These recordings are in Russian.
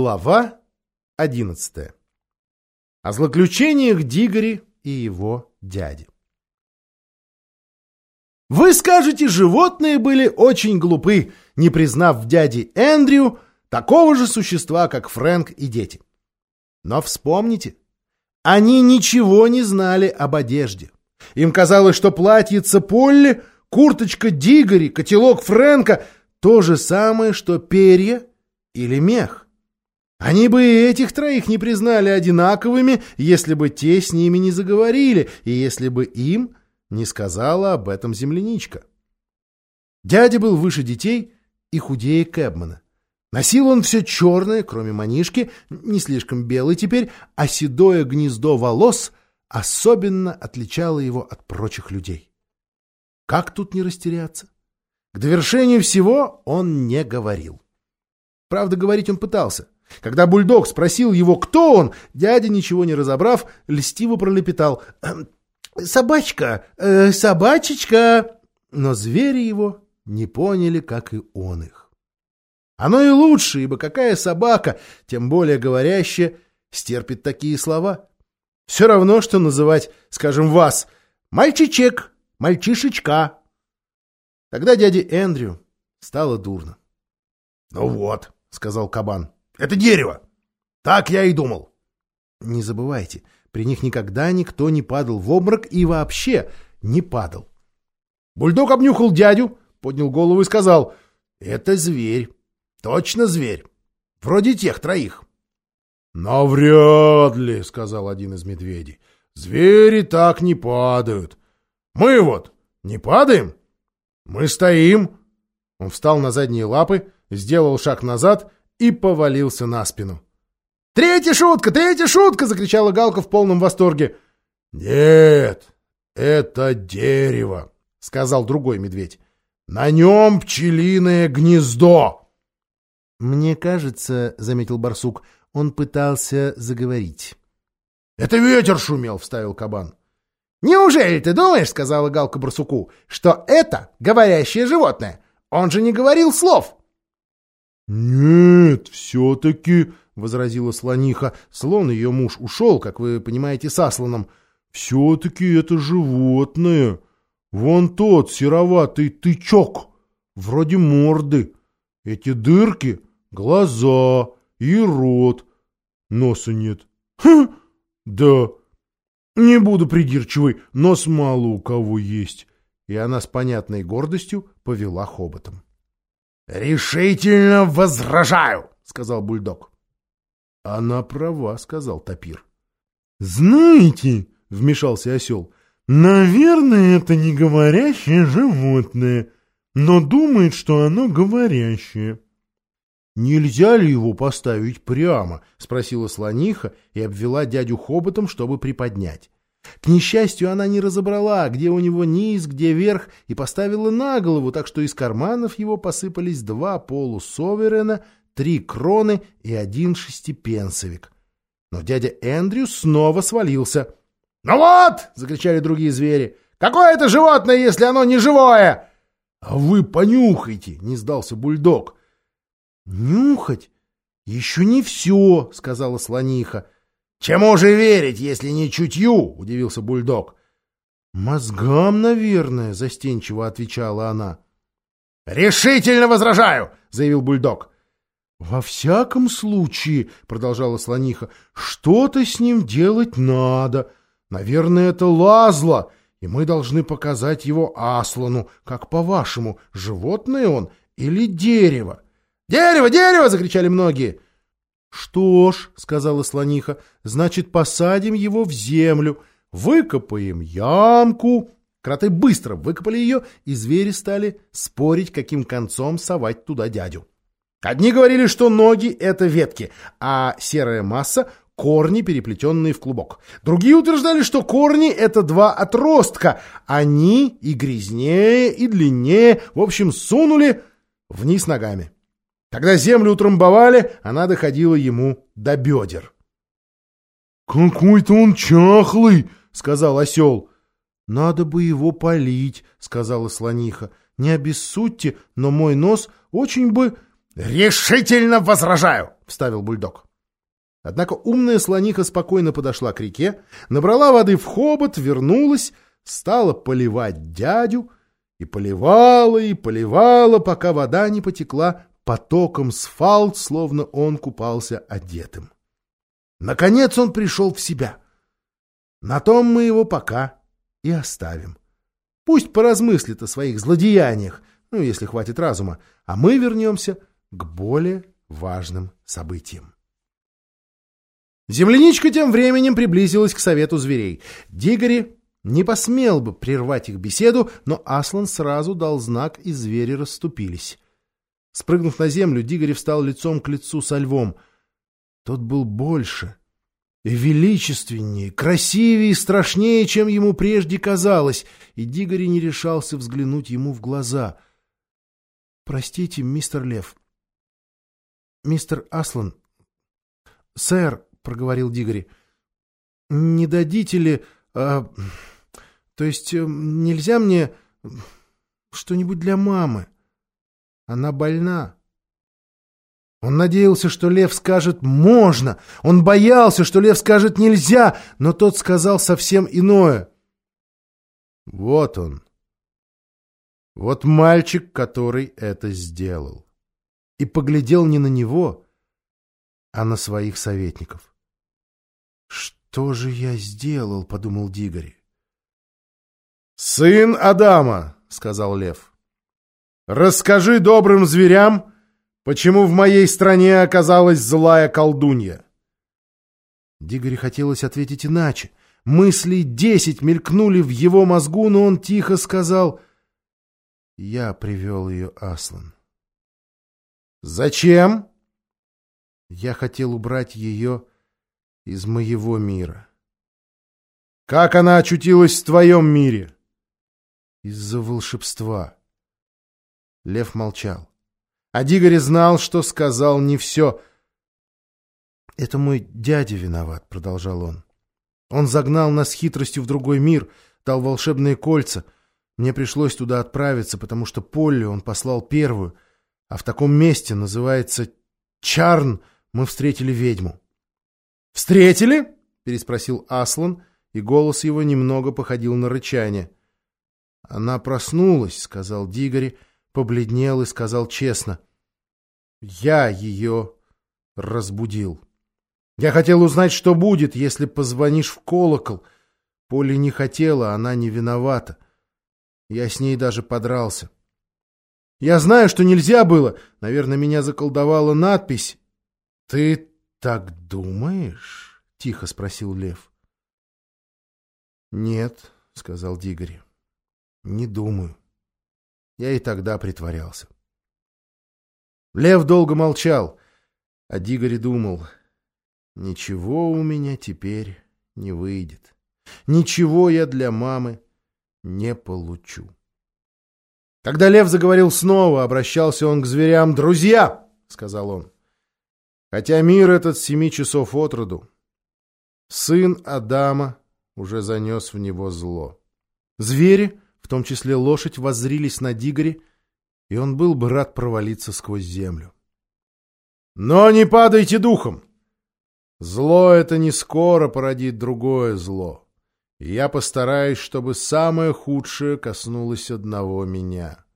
Глава одиннадцатая. О злоключениях Дигори и его дяди. Вы скажете, животные были очень глупы, не признав в дяде Эндрю такого же существа, как Фрэнк и дети. Но вспомните, они ничего не знали об одежде. Им казалось, что платьице Полли, курточка Дигори, котелок Фрэнка — то же самое, что перья или мех. Они бы и этих троих не признали одинаковыми, если бы те с ними не заговорили, и если бы им не сказала об этом земляничка. Дядя был выше детей и худее Кэбмана. Носил он все черное, кроме манишки, не слишком белый теперь, а седое гнездо волос особенно отличало его от прочих людей. Как тут не растеряться? К довершению всего он не говорил. Правда, говорить он пытался — когда бульдог спросил его, кто он, дядя, ничего не разобрав, льстиво пролепетал «Эм, «Собачка, э, собачечка!» Но звери его не поняли, как и он их. Оно и лучше, ибо какая собака, тем более говорящая, стерпит такие слова? Все равно, что называть, скажем, вас «мальчичек», «мальчишечка». Тогда дяде Эндрю стало дурно. — Ну вот, — сказал кабан, — это дерево. Так я и думал. Не забывайте, при них никогда никто не падал в обморок и вообще не падал. Бульдог обнюхал дядю, поднял голову и сказал, «Это зверь. Точно зверь. Вроде тех троих». «Навряд ли», — сказал один из медведей. «Звери так не падают. Мы вот не падаем. Мы стоим». Он встал на задние лапы, сделал шаг назад и повалился на спину. «Третья шутка! Третья шутка!» — закричала Галка в полном восторге. «Нет, это дерево», — сказал другой медведь. «На нем пчелиное гнездо». «Мне кажется, — заметил барсук, — он пытался заговорить». «Это ветер шумел», — вставил кабан. «Неужели ты думаешь, — сказала Галка барсуку, — что это говорящее животное? Он же не говорил слов!» «Нет, все-таки...» — возразила слониха. Слон ее муж ушел, как вы понимаете, со слоном. «Все-таки это животное. Вон тот сероватый тычок, вроде морды. Эти дырки — глаза и рот. Носа нет. Хм, да. Не буду придирчивой, нос мало у кого есть». И она с понятной гордостью повела хоботом. «Решительно возражаю!» — сказал бульдог. «Она права», — сказал Тапир. «Знаете», — вмешался осел, — «наверное, это не говорящее животное, но думает, что оно говорящее». «Нельзя ли его поставить прямо?» — спросила слониха и обвела дядю хоботом, чтобы приподнять. К несчастью, она не разобрала, где у него низ, где верх, и поставила на голову, так что из карманов его посыпались два полусоверена, три кроны и один шестипенсовик. Но дядя Эндрю снова свалился. «Ну вот!» — закричали другие звери. «Какое это животное, если оно не живое?» «А вы понюхайте!» — не сдался бульдог. «Нюхать? Еще не все!» — сказала слониха. «Чему же верить, если не чутью?» — удивился бульдог. «Мозгам, наверное», — застенчиво отвечала она. «Решительно возражаю!» — заявил бульдог. «Во всяком случае», — продолжала слониха, — «что-то с ним делать надо. Наверное, это лазло, и мы должны показать его Аслану, как по-вашему, животное он или дерево?» «Дерево, дерево!» — закричали многие. «Что ж», — сказала слониха, — «значит, посадим его в землю, выкопаем ямку». Кроты быстро выкопали ее, и звери стали спорить, каким концом совать туда дядю. Одни говорили, что ноги — это ветки, а серая масса — корни, переплетенные в клубок. Другие утверждали, что корни — это два отростка. Они и грязнее, и длиннее, в общем, сунули вниз ногами. Когда землю утрамбовали, она доходила ему до бедер. «Какой-то он чахлый!» — сказал осел. «Надо бы его полить», — сказала слониха. «Не обессудьте, но мой нос очень бы...» «Решительно возражаю!» — вставил бульдог. Однако умная слониха спокойно подошла к реке, набрала воды в хобот, вернулась, стала поливать дядю, и поливала, и поливала, пока вода не потекла потоком с фалт, словно он купался одетым. Наконец он пришел в себя. На том мы его пока и оставим. Пусть поразмыслит о своих злодеяниях, ну, если хватит разума, а мы вернемся к более важным событиям. Земляничка тем временем приблизилась к совету зверей. Дигори не посмел бы прервать их беседу, но Аслан сразу дал знак, и звери расступились. Спрыгнув на землю, Дигори встал лицом к лицу со львом. Тот был больше, величественнее, красивее и страшнее, чем ему прежде казалось, и Дигори не решался взглянуть ему в глаза. — Простите, мистер Лев. — Мистер Аслан. — Сэр, — проговорил Дигори, — не дадите ли... А, то есть э, нельзя мне что-нибудь для мамы? Она больна. Он надеялся, что Лев скажет «можно». Он боялся, что Лев скажет «нельзя», но тот сказал совсем иное. Вот он. Вот мальчик, который это сделал. И поглядел не на него, а на своих советников. «Что же я сделал?» — подумал Дигори. «Сын Адама», — сказал Лев, — «расскажи добрым зверям, почему в моей стране оказалась злая колдунья». Дигори хотелось ответить иначе. Мысли десять мелькнули в его мозгу, но он тихо сказал «Я привел ее, Аслан». «Зачем?» «Я хотел убрать ее из моего мира». «Как она очутилась в твоем мире?» Из-за волшебства. Лев молчал. А Дигори знал, что сказал не все. «Это мой дядя виноват», — продолжал он. «Он загнал нас хитростью в другой мир, дал волшебные кольца. Мне пришлось туда отправиться, потому что Полли он послал первую, а в таком месте, называется Чарн, мы встретили ведьму». «Встретили?» — переспросил Аслан, и голос его немного походил на рычание. Она проснулась, — сказал Дигори, побледнел и сказал честно. Я ее разбудил. Я хотел узнать, что будет, если позвонишь в колокол. Поля не хотела, она не виновата. Я с ней даже подрался. Я знаю, что нельзя было. Наверное, меня заколдовала надпись. — Ты так думаешь? — тихо спросил Лев. — Нет, — сказал Дигори. Не думаю. Я и тогда притворялся. Лев долго молчал, а Дигори думал, ничего у меня теперь не выйдет. Ничего я для мамы не получу. Когда Лев заговорил снова, обращался он к зверям. «Друзья!» — сказал он. «Хотя мир этот семи часов от роду, сын Адама уже занес в него зло. Звери в том числе лошадь, воззрились на Дигори, и он был бы рад провалиться сквозь землю. Но не падайте духом! Зло это не скоро породит другое зло, и я постараюсь, чтобы самое худшее коснулось одного меня.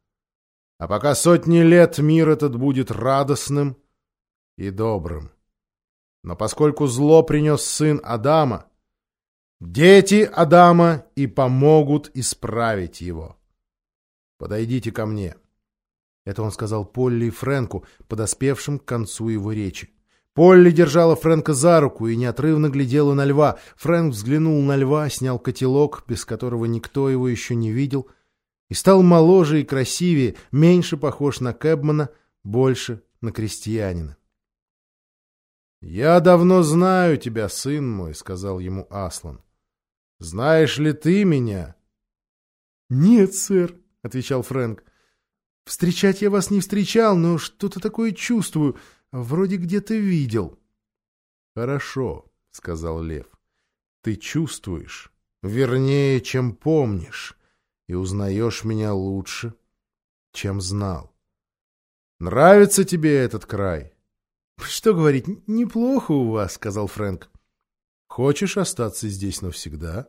А пока сотни лет мир этот будет радостным и добрым. Но поскольку зло принес сын Адама, Дети Адама и помогут исправить его. Подойдите ко мне. Это он сказал Полли и Фрэнку, подоспевшим к концу его речи. Полли держала Фрэнка за руку и неотрывно глядела на льва. Фрэнк взглянул на льва, снял котелок, без которого никто его еще не видел, и стал моложе и красивее, меньше похож на Кэбмана, больше на крестьянина. «Я давно знаю тебя, сын мой», — сказал ему Аслан. Знаешь ли ты меня? Нет, сэр, отвечал Фрэнк. Встречать я вас не встречал, но что-то такое чувствую, вроде где-то видел. Хорошо, сказал Лев. Ты чувствуешь, вернее, чем помнишь, и узнаешь меня лучше, чем знал. Нравится тебе этот край? Что говорить, неплохо у вас, сказал Фрэнк. Хочешь остаться здесь навсегда?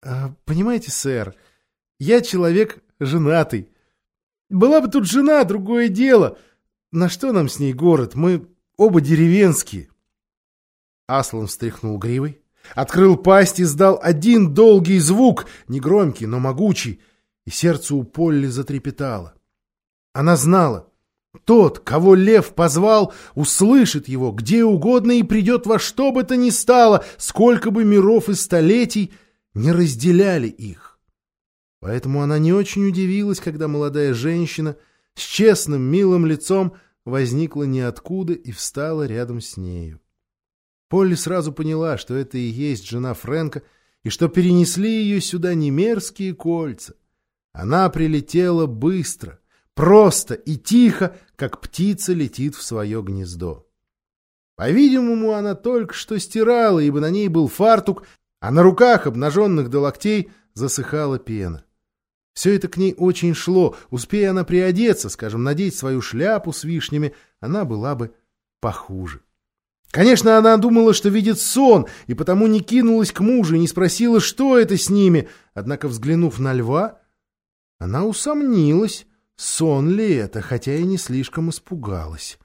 А, понимаете, сэр, я человек женатый. Была бы тут жена, другое дело. На что нам с ней город? Мы оба деревенские. Аслан встряхнул гривой, открыл пасть и сдал один долгий звук, негромкий, но могучий, и сердце у Полли затрепетало. Она знала, тот, кого лев позвал, услышит его где угодно и придет во что бы то ни стало, сколько бы миров и столетий не разделяли их. Поэтому она не очень удивилась, когда молодая женщина с честным, милым лицом возникла ниоткуда и встала рядом с нею. Полли сразу поняла, что это и есть жена Фрэнка, и что перенесли ее сюда не мерзкие кольца. Она прилетела быстро, просто и тихо, как птица летит в свое гнездо. По-видимому, она только что стирала, ибо на ней был фартук, а на руках, обнаженных до локтей, засыхала пена. Все это к ней очень шло. Успея она приодеться, скажем, надеть свою шляпу с вишнями, она была бы похуже. Конечно, она думала, что видит сон, и потому не кинулась к мужу и не спросила, что это с ними. Однако, взглянув на льва, она усомнилась, сон ли это, хотя и не слишком испугалась.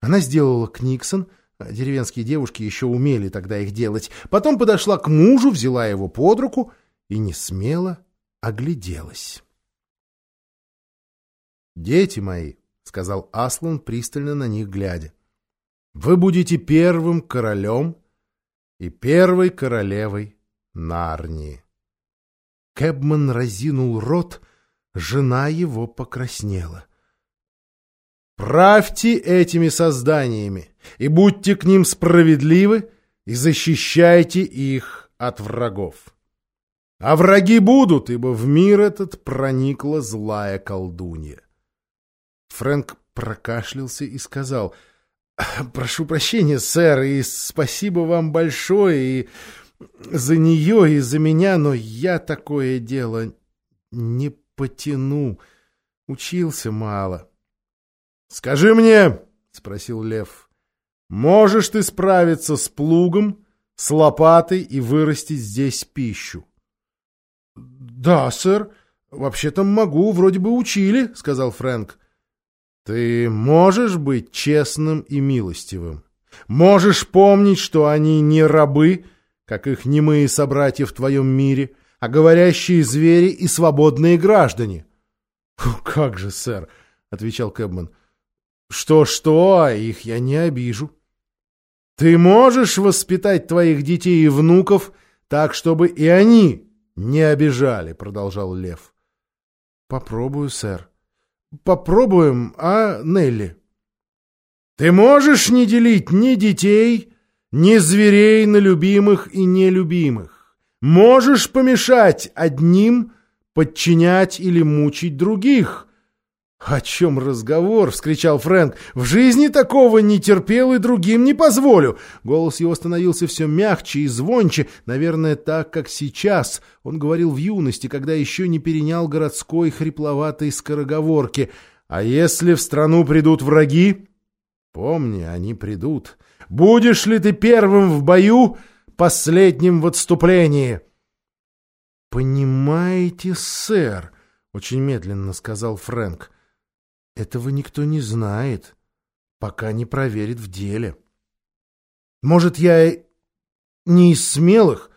Она сделала книксон, а деревенские девушки еще умели тогда их делать, потом подошла к мужу, взяла его под руку и не смело огляделась. «Дети мои», — сказал Аслан, пристально на них глядя, вы будете первым королем и первой королевой Нарнии. Кэбман разинул рот, жена его покраснела. Правьте этими созданиями и будьте к ним справедливы и защищайте их от врагов. А враги будут, ибо в мир этот проникла злая колдунья. Фрэнк прокашлялся и сказал — Прошу прощения, сэр, и спасибо вам большое и за нее, и за меня, но я такое дело не потяну. Учился мало. — Скажи мне, — спросил Лев, — можешь ты справиться с плугом, с лопатой и вырастить здесь пищу? — Да, сэр. Вообще-то могу, вроде бы учили, — сказал Фрэнк. Ты можешь быть честным и милостивым? Можешь помнить, что они не рабы, как их немые собратья в твоем мире, а говорящие звери и свободные граждане? — Как же, сэр, — отвечал Кэбман. Что — Что-что, а их я не обижу. — Ты можешь воспитать твоих детей и внуков так, чтобы и они не обижали, — продолжал Лев. — Попробую, сэр. Попробуем, а, Нелли? Ты можешь не делить ни детей, ни зверей на любимых и нелюбимых. Можешь помешать одним, подчинять или мучить других, «О чем разговор?» — вскричал Фрэнк. «В жизни такого не терпел и другим не позволю!» Голос его становился все мягче и звонче, наверное, так, как сейчас. Он говорил в юности, когда еще не перенял городской хрипловатой скороговорки. «А если в страну придут враги?» «Помни, они придут. Будешь ли ты первым в бою, последним в отступлении?» «Понимаете, сэр», — очень медленно сказал Фрэнк, — этого никто не знает, пока не проверит в деле. Может, я не из смелых,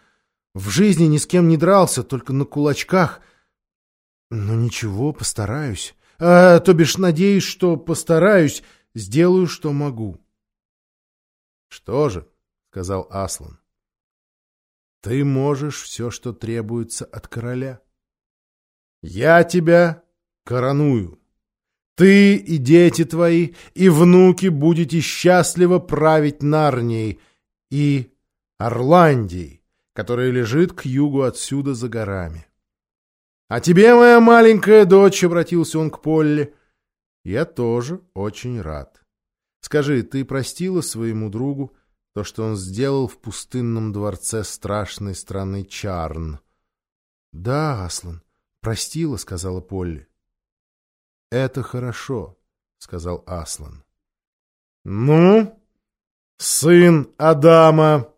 в жизни ни с кем не дрался, только на кулачках. Но ничего, постараюсь. А, то бишь, надеюсь, что постараюсь, сделаю, что могу. — Что же, — сказал Аслан, — ты можешь все, что требуется от короля. Я тебя короную. Ты и дети твои, и внуки будете счастливо править Нарнией и Орландией, которая лежит к югу отсюда за горами. А тебе, моя маленькая дочь, — обратился он к Полли, — я тоже очень рад. Скажи, ты простила своему другу то, что он сделал в пустынном дворце страшной страны Чарн? — Да, Аслан, простила, — сказала Полли. «Это хорошо», — сказал Аслан. Ну, сын Адама,